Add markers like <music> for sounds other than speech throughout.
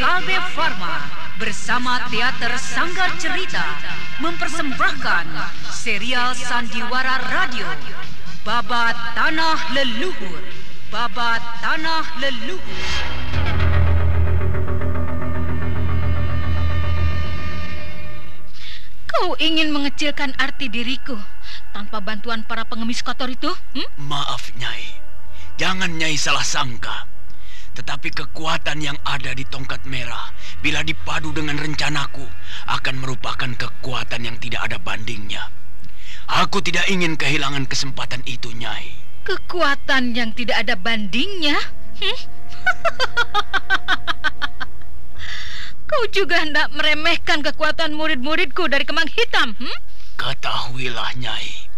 PT Kalbe Farma bersama Teater Sanggar Cerita mempersembahkan serial Sandiwara Radio Babat Tanah Leluhur Babat Tanah Leluhur Kau ingin mengecilkan arti diriku tanpa bantuan para pengemis kotor itu? Hmm? Maaf, Nyai. Jangan Nyai salah sangka. Tetapi kekuatan yang ada di tongkat merah, bila dipadu dengan rencanaku, akan merupakan kekuatan yang tidak ada bandingnya. Aku tidak ingin kehilangan kesempatan itu, Nyai. Kekuatan yang tidak ada bandingnya? Hmm? <laughs> Kau juga hendak meremehkan kekuatan murid-muridku dari Kemang Hitam, hmm? Ketahuilah, Nyai.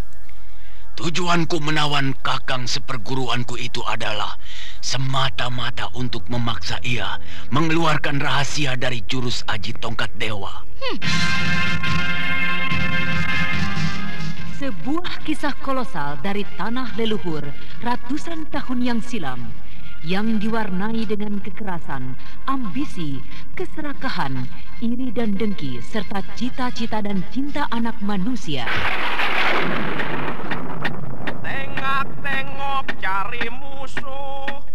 Tujuanku menawan kakang seperguruanku itu adalah semata-mata untuk memaksa ia mengeluarkan rahasia dari jurus aji tongkat dewa. Hmm. Sebuah kisah kolosal dari tanah leluhur ratusan tahun yang silam yang diwarnai dengan kekerasan, ambisi, keserakahan, iri dan dengki, serta cita-cita dan cinta anak manusia. Tengok-tengok cari musuh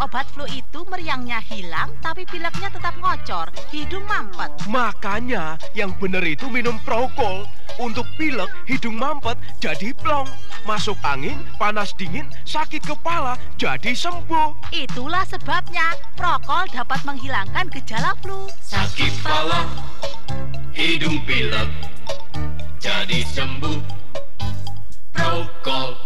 obat flu itu meriangnya hilang tapi pileknya tetap ngocor, hidung mampet. Makanya yang bener itu minum prokol. Untuk pilek, hidung mampet jadi plong. Masuk angin, panas dingin, sakit kepala jadi sembuh. Itulah sebabnya prokol dapat menghilangkan gejala flu. Sakit kepala, hidung pilek, jadi sembuh. Prokol.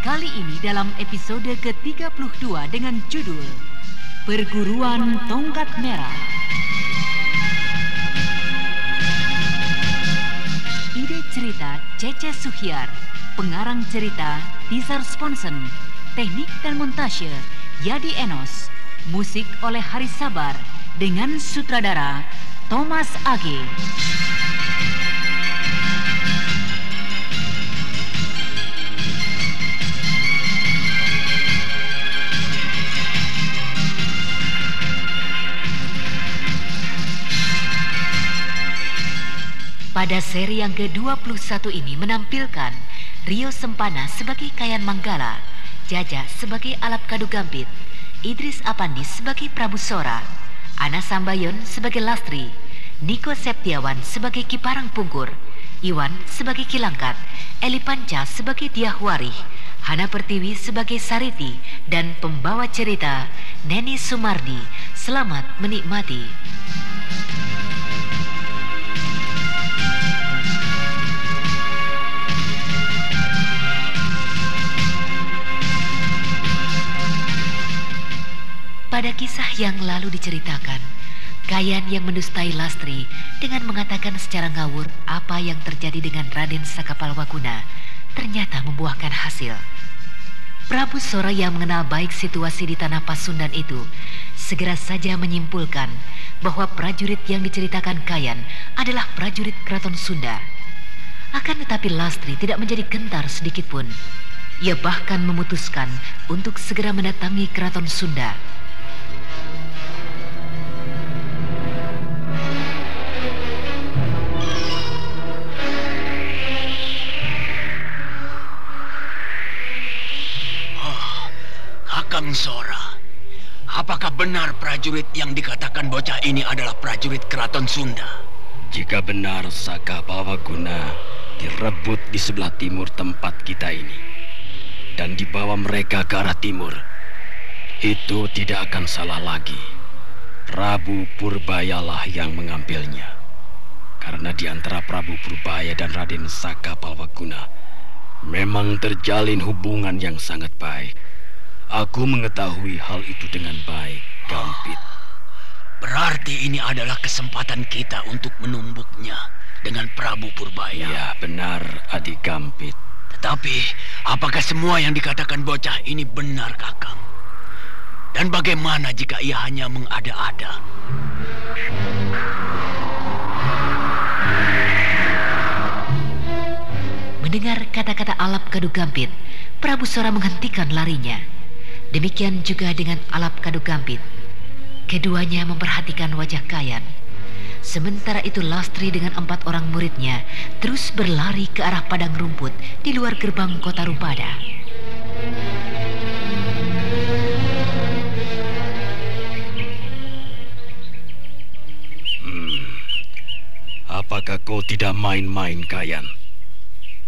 Kali ini dalam episode ke-32 dengan judul Perguruan Tongkat Merah. Ide cerita Cece Suhyar, pengarang cerita Tizar Sponsen, teknik dan montase Yadi Enos, musik oleh Haris Sabar dengan sutradara Thomas Age. Pada seri yang ke-21 ini menampilkan Rio Sempana sebagai Kayan Manggala, Jaja sebagai Alap Kadu Gambit, Idris Apandi sebagai Prabu Sora, Ana Sambayon sebagai Lastri, Niko Septiawan sebagai Kiparang Pungkur, Iwan sebagai Kilangkat, Eli Panca sebagai Diahwarih, Hana Pertiwi sebagai Sariti, dan pembawa cerita Neni Sumardi. Selamat menikmati. Yang lalu diceritakan, Kayan yang mendustai Lastri dengan mengatakan secara ngawur apa yang terjadi dengan Raden Sakapalwaguna ternyata membuahkan hasil. Prabu Sora yang mengenal baik situasi di tanah Pasundan itu segera saja menyimpulkan bahwa prajurit yang diceritakan Kayan adalah prajurit keraton Sunda. Akan tetapi Lastri tidak menjadi gentar sedikit pun. Ia bahkan memutuskan untuk segera mendatangi keraton Sunda. Kakang Sora, apakah benar prajurit yang dikatakan bocah ini adalah prajurit keraton Sunda? Jika benar Saka Bawaguna, direbut di sebelah timur tempat kita ini dan dibawa mereka ke arah timur, itu tidak akan salah lagi. Prabu Purbayalah yang mengambilnya. Karena di antara Prabu Purbaya dan Raden Saka Palwaguna memang terjalin hubungan yang sangat baik. Aku mengetahui hal itu dengan baik, Gampit. Berarti ini adalah kesempatan kita untuk menumbuknya dengan Prabu Purbaya. Ya, benar, adik Gampit. Tetapi, apakah semua yang dikatakan bocah ini benar, Kakang? Dan bagaimana jika ia hanya mengada-ada? Mendengar kata-kata Alap Kadu Gampit, Prabu Sora menghentikan larinya. Demikian juga dengan Alap Kadu Gampit. Keduanya memperhatikan wajah Kayan. Sementara itu Lastri dengan empat orang muridnya terus berlari ke arah padang rumput di luar gerbang kota Rupada. Apakah kau tidak main-main, Kayan?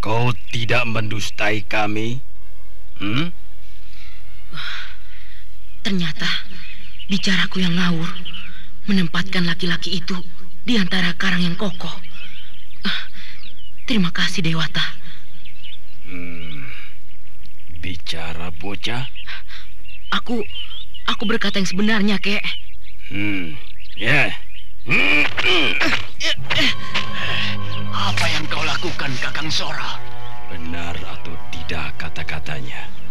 Kau tidak mendustai kami? Hmm? Ternyata bicaraku yang ngawur menempatkan laki-laki itu di antara karang yang kokoh. Ah, terima kasih Dewata. Hmm. Bicara bocah? Aku aku berkata yang sebenarnya, Kek. Hmm. Ya. Hmm. Apa yang kau lakukan, Kakang Sora? Benar atau tidak kata-katanya?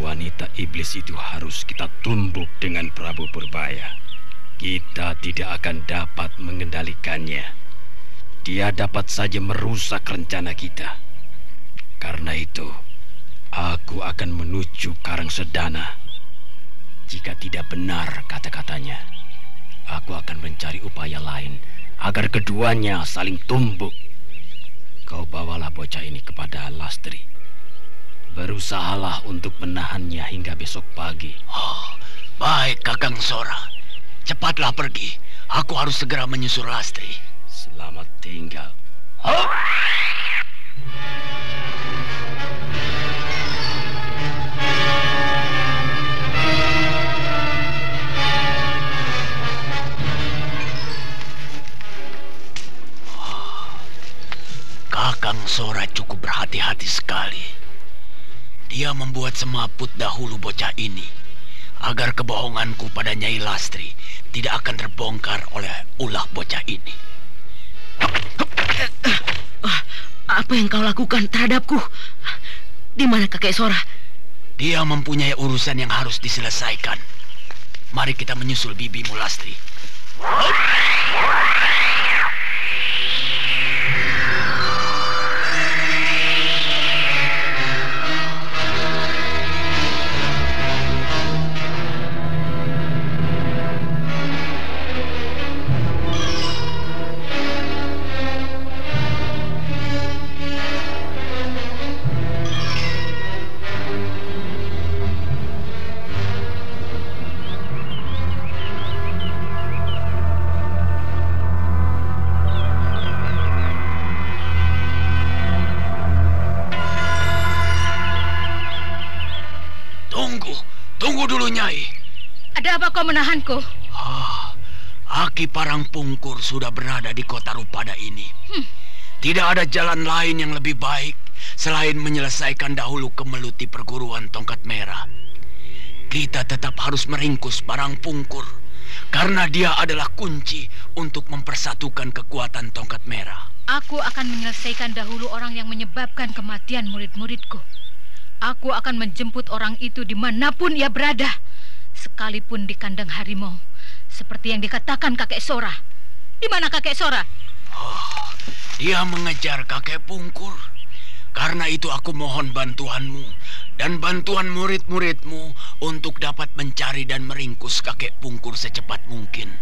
Wanita iblis itu harus kita tumbuk dengan Prabu Purbaya. Kita tidak akan dapat mengendalikannya. Dia dapat saja merusak rencana kita. Karena itu, aku akan menuju Karang Sedana. Jika tidak benar kata-katanya, aku akan mencari upaya lain agar keduanya saling tumbuk. Kau bawalah bocah ini kepada Lastri. Berusahalah untuk menahannya hingga besok pagi. Oh, baik, Kakang Sora. Cepatlah pergi. Aku harus segera menyusul Lastri. Selamat tinggal. Oh. Kakang Sora cukup berhati-hati sekali. Dia membuat semaput dahulu bocah ini agar kebohonganku pada Nyai Lastri tidak akan terbongkar oleh ulah bocah ini. Apa yang kau lakukan terhadapku? Di mana kakek Sora? Dia mempunyai urusan yang harus diselesaikan. Mari kita menyusul bibimu Lastri. Kau menahanku? Ah, Aki Parang Pungkur sudah berada di kota Rupada ini. Hmm. Tidak ada jalan lain yang lebih baik selain menyelesaikan dahulu kemeluti perguruan tongkat merah. Kita tetap harus meringkus Parang Pungkur karena dia adalah kunci untuk mempersatukan kekuatan tongkat merah. Aku akan menyelesaikan dahulu orang yang menyebabkan kematian murid-muridku. Aku akan menjemput orang itu di mana pun ia berada. Sekalipun di kandang harimau. Seperti yang dikatakan kakek Sora. Di mana kakek Sora? Oh, dia mengejar kakek Pungkur. Karena itu aku mohon bantuanmu dan bantuan murid-muridmu untuk dapat mencari dan meringkus kakek Pungkur secepat mungkin.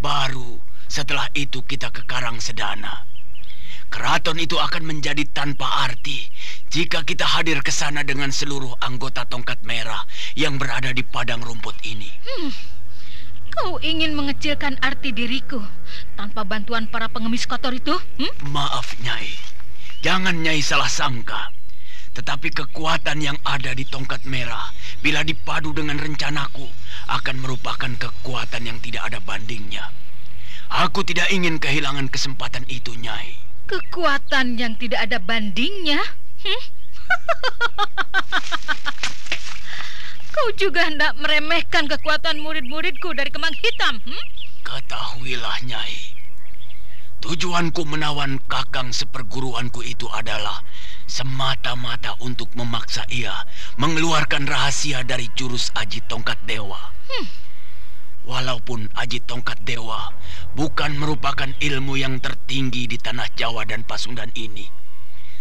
Baru setelah itu kita ke Karang Sedana. Keraton itu akan menjadi tanpa arti jika kita hadir ke sana dengan seluruh anggota tongkat merah yang berada di padang rumput ini. Hmm. Kau ingin mengecilkan arti diriku tanpa bantuan para pengemis kotor itu? Hmm? Maaf, Nyai. Jangan Nyai salah sangka. Tetapi kekuatan yang ada di tongkat merah, bila dipadu dengan rencanaku, akan merupakan kekuatan yang tidak ada bandingnya. Aku tidak ingin kehilangan kesempatan itu, Nyai. Kekuatan yang tidak ada bandingnya? Hmm? <laughs> Kau juga hendak meremehkan kekuatan murid-muridku dari kemang hitam, hmm? Ketahuilah, Nyai. Tujuanku menawan kakang seperguruanku itu adalah semata-mata untuk memaksa ia mengeluarkan rahasia dari jurus Aji Tongkat Dewa. Hmm. Walaupun Aji Tongkat Dewa bukan merupakan ilmu yang tertinggi di tanah Jawa dan Pasundan ini,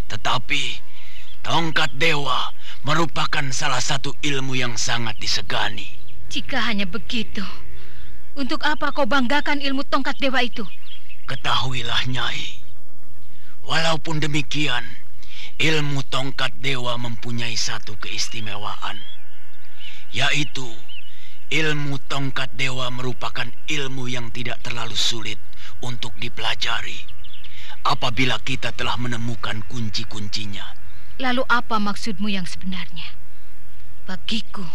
tetapi Tongkat Dewa merupakan salah satu ilmu yang sangat disegani. Jika hanya begitu, untuk apa kau banggakan ilmu Tongkat Dewa itu? Ketahuilah, Nyai. Walaupun demikian, ilmu tongkat dewa mempunyai satu keistimewaan, yaitu ilmu tongkat dewa merupakan ilmu yang tidak terlalu sulit untuk dipelajari apabila kita telah menemukan kunci-kuncinya. Lalu apa maksudmu yang sebenarnya? Bagiku,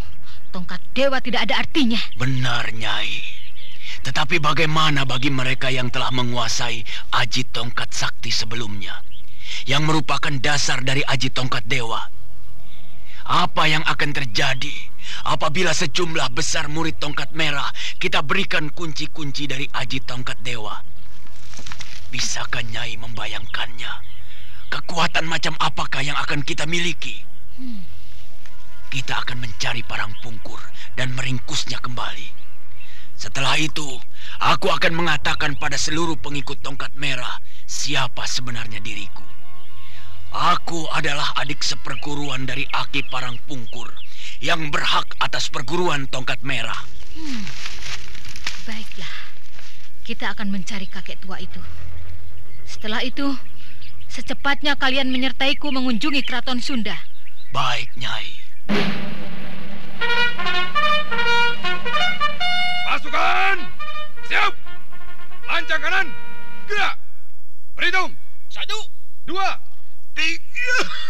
tongkat dewa tidak ada artinya. Benar, Nyai. Tetapi bagaimana bagi mereka yang telah menguasai aji tongkat sakti sebelumnya? yang merupakan dasar dari aji tongkat dewa. Apa yang akan terjadi apabila sejumlah besar murid tongkat merah kita berikan kunci-kunci dari aji tongkat dewa? Bisakah Nyai membayangkannya? Kekuatan macam apakah yang akan kita miliki? Hmm. Kita akan mencari parang pungkur dan meringkusnya kembali. Setelah itu, aku akan mengatakan pada seluruh pengikut tongkat merah siapa sebenarnya diriku. Aku adalah adik seperguruan dari Aki Parang Pungkur yang berhak atas perguruan tongkat merah. Hmm. Baiklah, kita akan mencari kakek tua itu. Setelah itu, secepatnya kalian menyertaiku mengunjungi keraton Sunda. Baik, Nyai. Pasukan, siap! Lancang kanan, gerak! Berhitung. Satu. Dua. Tiga.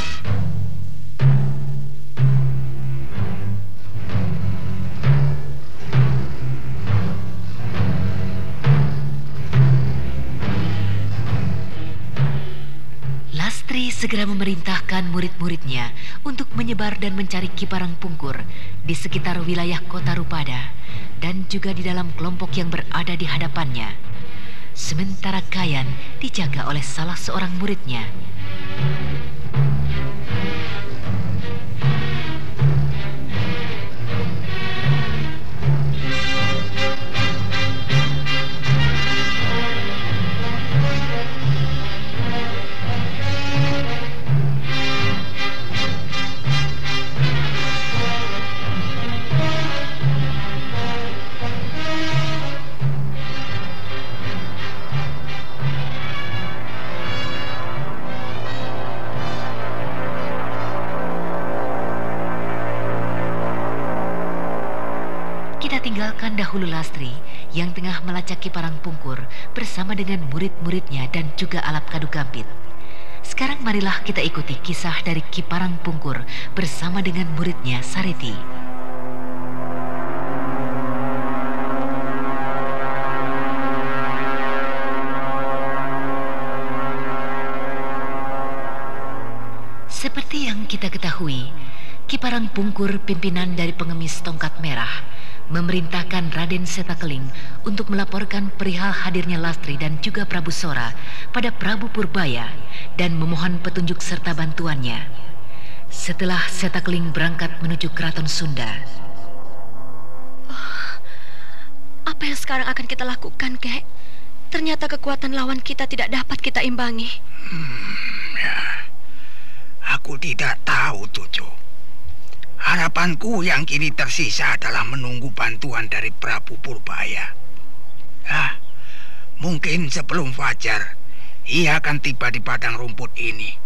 Segera memerintahkan murid-muridnya untuk menyebar dan mencari kiparang pungkur di sekitar wilayah kota Rupada dan juga di dalam kelompok yang berada di hadapannya. Sementara Kayan dijaga oleh salah seorang muridnya. Yang tengah melacaki parang pungkur bersama dengan murid-muridnya dan juga alap kadu gambit. Sekarang marilah kita ikuti kisah dari Kiparang Pungkur bersama dengan muridnya Sariti. Seperti yang kita ketahui, Kiparang Pungkur, pimpinan dari pengemis tongkat merah, memerintahkan Raden Setakeling untuk melaporkan perihal hadirnya Lastri dan juga Prabu Sora pada Prabu Purbaya dan memohon petunjuk serta bantuannya. Setelah Setakeling berangkat menuju keraton Sunda. Oh, apa yang sekarang akan kita lakukan, Kek? Ternyata kekuatan lawan kita tidak dapat kita imbangi. Hmm, ya. Aku tidak tahu, Cucu. Harapanku yang kini tersisa adalah menunggu bantuan dari Prabu Purbaya. Ah, mungkin sebelum fajar, ia akan tiba di padang rumput ini.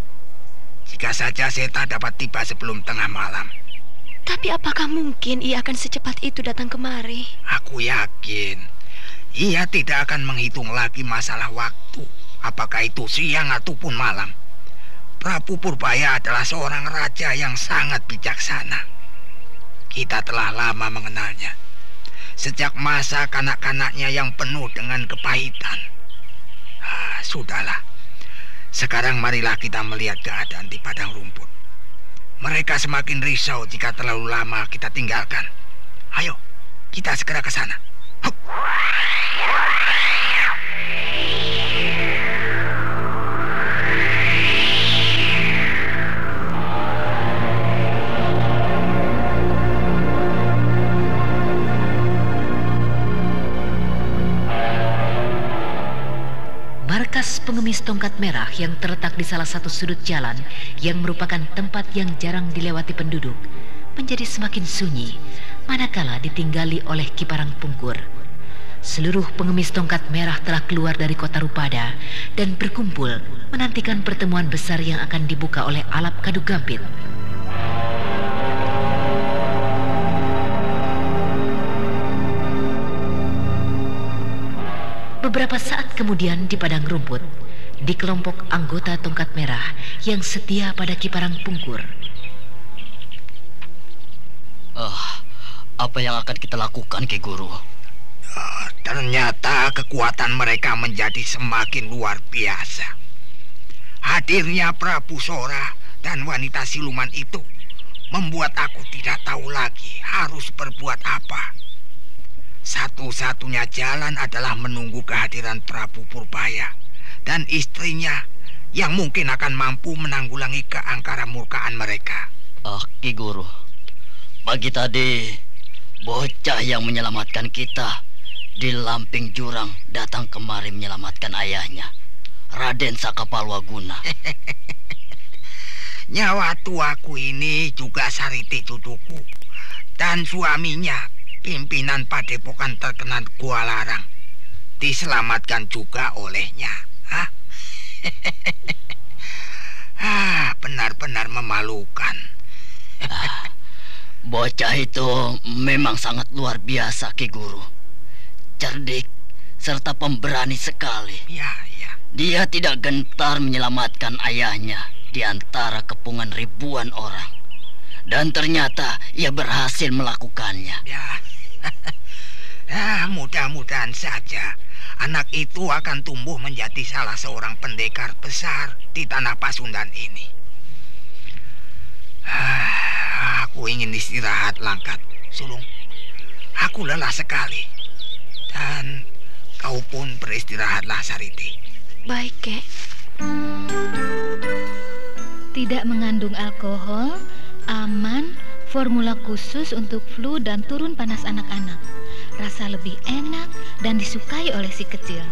Jika saja Seta dapat tiba sebelum tengah malam. Tapi apakah mungkin ia akan secepat itu datang kemari? Aku yakin ia tidak akan menghitung lagi masalah waktu, apakah itu siang ataupun malam. Prabu Purbaya adalah seorang raja yang sangat bijaksana. Kita telah lama mengenalnya. Sejak masa kanak-kanaknya yang penuh dengan kepahitan. Ah, sudahlah. Sekarang marilah kita melihat keadaan di padang rumput. Mereka semakin risau jika terlalu lama kita tinggalkan. Ayo, kita segera ke sana. Hup. Pengemis tongkat merah yang terletak di salah satu sudut jalan yang merupakan tempat yang jarang dilewati penduduk menjadi semakin sunyi manakala ditinggali oleh kiparang pungkur. Seluruh pengemis tongkat merah telah keluar dari kota Rupada dan berkumpul menantikan pertemuan besar yang akan dibuka oleh Alap Kadu Gambit. Beberapa saat kemudian di padang rumput, di kelompok anggota tongkat merah yang setia pada kiparang pungkur. Oh, apa yang akan kita lakukan, Ki Guru? Oh, ternyata kekuatan mereka menjadi semakin luar biasa. Hadirnya Prabu Sora dan wanita siluman itu membuat aku tidak tahu lagi harus berbuat apa. Satu-satunya jalan adalah menunggu kehadiran Prabu Purbaya dan istrinya yang mungkin akan mampu menanggulangi keangkara murkaan mereka. Ah, Ki Guru. Pagi tadi, bocah yang menyelamatkan kita di lamping jurang datang kemari menyelamatkan ayahnya, Raden Sakapalwaguna. <laughs> Nyawa tuaku ini juga Sariti cucuku dan suaminya pimpinan padepokan terkenal Gua Larang diselamatkan juga olehnya. Hah? <laughs> ah, benar-benar memalukan. ah, bocah itu memang sangat luar biasa, Ki Guru. Cerdik serta pemberani sekali. Ya, ya. Dia tidak gentar menyelamatkan ayahnya di antara kepungan ribuan orang. Dan ternyata ia berhasil melakukannya. Ya, <laughs> ah, mudah-mudahan saja anak itu akan tumbuh menjadi salah seorang pendekar besar di tanah Pasundan ini. Ah, aku ingin istirahat langkat, Sulung. Aku lelah sekali. Dan kau pun beristirahatlah, Sariti. Baik, Kek. Tidak mengandung alkohol, aman, formula khusus untuk flu dan turun panas anak-anak. Rasa lebih enak dan disukai oleh si kecil.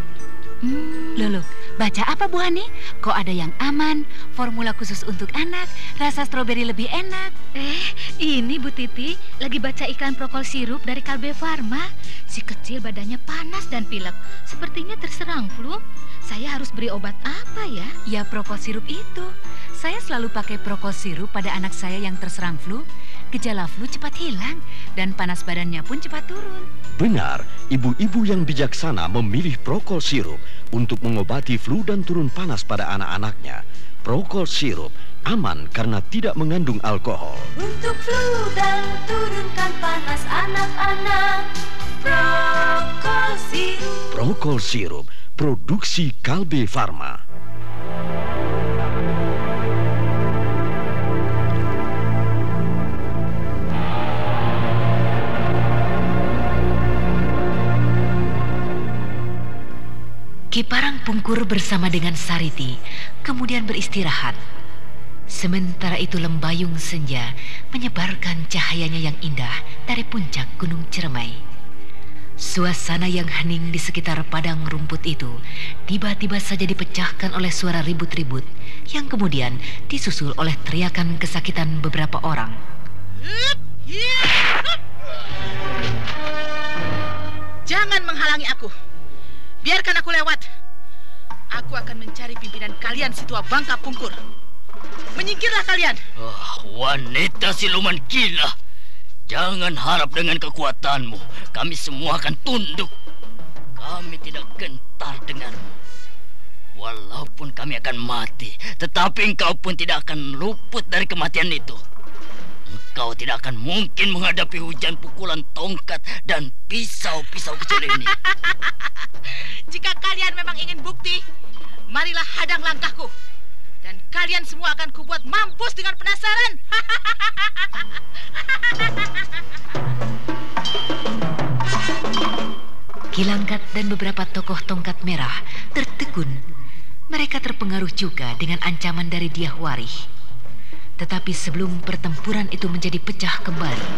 Hmm. Lolo, baca apa Bu Hani? Kok ada yang aman, formula khusus untuk anak, rasa stroberi lebih enak? Eh, ini Bu Titi lagi baca iklan prokol sirup dari Kalbe Farma. Si kecil badannya panas dan pilek, sepertinya terserang flu. Saya harus beri obat apa ya? Ya prokol sirup itu. Saya selalu pakai prokol sirup pada anak saya yang terserang flu gejala flu cepat hilang dan panas badannya pun cepat turun. Benar, ibu-ibu yang bijaksana memilih Prokol sirup untuk mengobati flu dan turun panas pada anak-anaknya. Prokol sirup aman karena tidak mengandung alkohol. Untuk flu dan turunkan panas anak-anak, Prokol sirup. Prokol sirup, produksi Kalbe Farma. Pungkur bersama dengan Sariti kemudian beristirahat. Sementara itu lembayung senja menyebarkan cahayanya yang indah dari puncak Gunung Ciremai. Suasana yang hening di sekitar padang rumput itu tiba-tiba saja dipecahkan oleh suara ribut-ribut yang kemudian disusul oleh teriakan kesakitan beberapa orang. Jangan menghalangi aku. Biarkan aku lewat. Aku akan mencari pimpinan kalian si tua bangka pungkur. Menyingkirlah kalian. Oh, wanita siluman gila. Jangan harap dengan kekuatanmu. Kami semua akan tunduk. Kami tidak gentar denganmu. Walaupun kami akan mati, tetapi engkau pun tidak akan luput dari kematian itu. Engkau tidak akan mungkin menghadapi hujan pukulan tongkat dan pisau-pisau kecil ini. <laughs> Jika kalian memang ingin bukti, marilah hadang langkahku. Dan kalian semua akan kubuat mampus dengan penasaran. <laughs> Kilangkat dan beberapa tokoh tongkat merah tertegun. Mereka terpengaruh juga dengan ancaman dari Diah Warih. Tetapi sebelum pertempuran itu menjadi pecah kembali,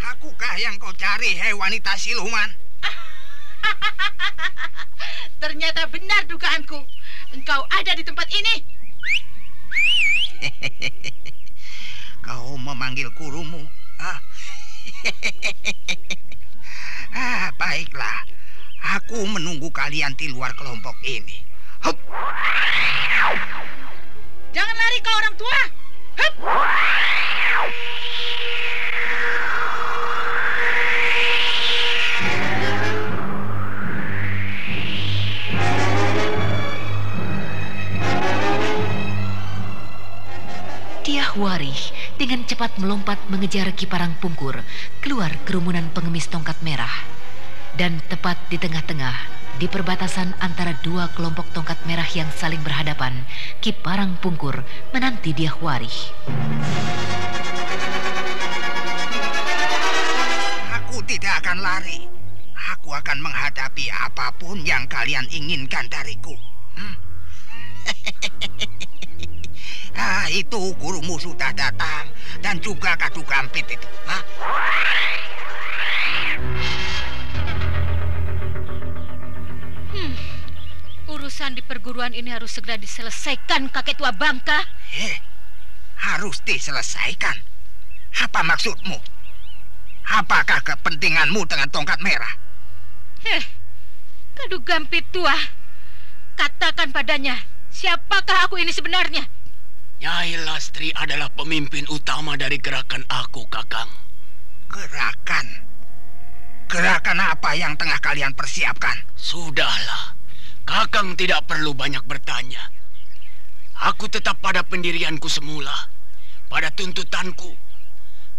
Akukah yang kau cari, hei wanita siluman? <laughs> Ternyata benar dugaanku. Engkau ada di tempat ini. <laughs> Kau memanggil gurumu? Ah. <laughs> ah, baiklah. Aku menunggu kalian di luar kelompok ini. Hup. Jangan lari kau orang tua. Hup. Diah Warih dengan cepat melompat mengejar Kiparang Pungkur keluar kerumunan pengemis tongkat merah. Dan tepat di tengah-tengah, di perbatasan antara dua kelompok tongkat merah yang saling berhadapan, Kiparang Pungkur menanti Diah Warih. Aku tidak akan lari. Aku akan menghadapi apa pun yang kalian inginkan dariku. Hmm? <laughs> ah, itu gurumu sudah datang dan juga kadu gampit itu. Hah? Di perguruan ini harus segera diselesaikan kakek tua bangka. Eh, harus diselesaikan. Apa maksudmu? Apakah kepentinganmu dengan tongkat merah? Heh, kadu gampit tua. Katakan padanya, siapakah aku ini sebenarnya? Nyai Lastri adalah pemimpin utama dari gerakan aku, Kakang. Gerakan? Gerakan apa yang tengah kalian persiapkan? Sudahlah, Kakang tidak perlu banyak bertanya. Aku tetap pada pendirianku semula, pada tuntutanku.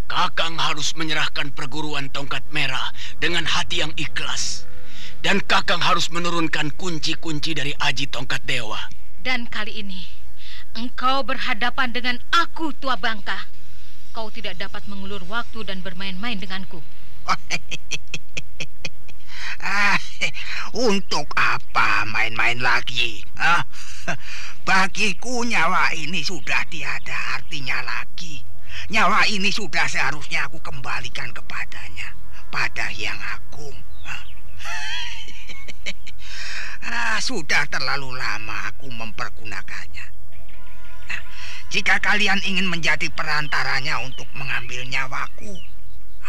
Kakang harus menyerahkan perguruan tongkat merah dengan hati yang ikhlas. Dan Kakang harus menurunkan kunci-kunci dari aji tongkat dewa. Dan kali ini, engkau berhadapan dengan aku, tua bangka. Kau tidak dapat mengulur waktu dan bermain-main denganku. <laughs> <laughs> Untuk apa main-main lagi? Ah, <laughs> bagiku nyawa ini sudah tiada artinya lagi. Nyawa ini sudah seharusnya aku kembalikan kepadanya, pada yang agung. Ah. <laughs> ah, sudah terlalu lama aku mempergunakannya. Nah, jika kalian ingin menjadi perantaranya untuk mengambil nyawaku,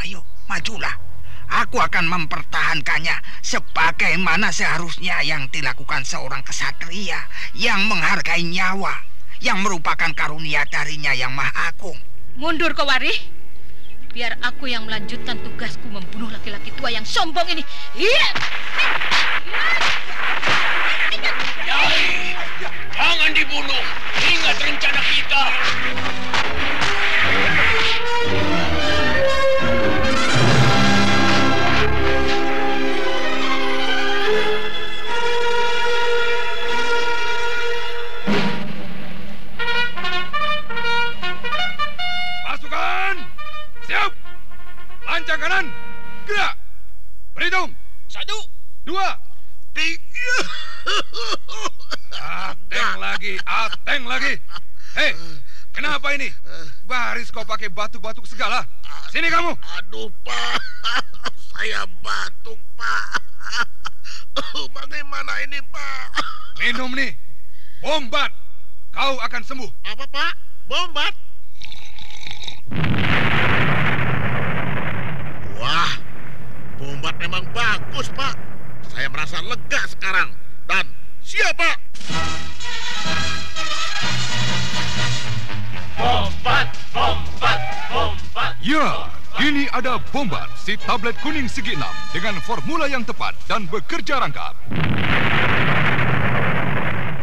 ayo majulah. Aku akan mempertahankannya sebagaimana seharusnya yang dilakukan seorang kesatria yang menghargai nyawa, yang merupakan karunia darinya yang maha agung. Mundur kau Wari. Biar aku yang melanjutkan tugasku membunuh laki-laki tua yang sombong ini. Iya. Nyai, jangan dibunuh. Ingat rencana kita. Lancang kanan! Gerak! Berhitung! Satu, Dua! Ateng lagi, ateng lagi. Hei, kenapa ini? Baris kau pakai batuk-batuk segala. Sini kamu. Aduh, Pak. Saya batuk, Pak. Bagaimana ini, Pak? Minum nih. Bombat. Kau akan sembuh. Apa, Pak? Bombat? Wah, bombat memang bagus, Pak. Saya merasa lega sekarang. Dan siapa? Bombat, bombat, bombat. Ya, kini ada Bombat, si tablet kuning segi enam dengan formula yang tepat dan bekerja rangkap.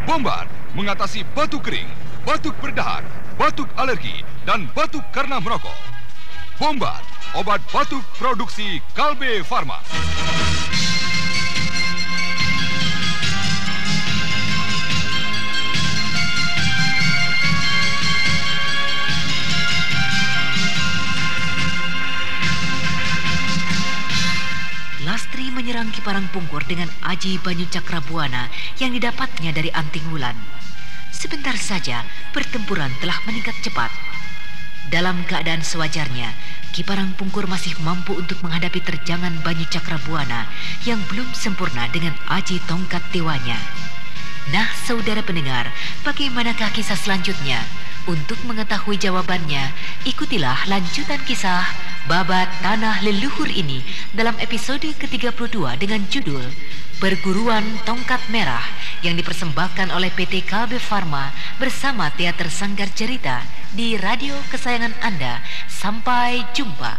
Bombat mengatasi batuk kering, batuk berdahak, batuk alergi, dan batuk karena merokok. Bombat, obat batuk produksi Kalbe Farma. Lastri menyerang Kiparang Pungkur dengan aji Banyu Cakrabuana yang didapatnya dari Anting Wulan. Sebentar saja, pertempuran telah meningkat cepat. Dalam keadaan sewajarnya, Kiparang Pungkur masih mampu untuk menghadapi terjangan Banyu Cakrabuana yang belum sempurna dengan aji tongkat dewanya. Nah, saudara pendengar, bagaimanakah kisah selanjutnya? Untuk mengetahui jawabannya, ikutilah lanjutan kisah Babat Tanah Leluhur ini dalam episode ke-32 dengan judul Perguruan Tongkat Merah yang dipersembahkan oleh PT Kalbe Farma bersama Teater Sanggar Cerita di radio kesayangan Anda. Sampai jumpa.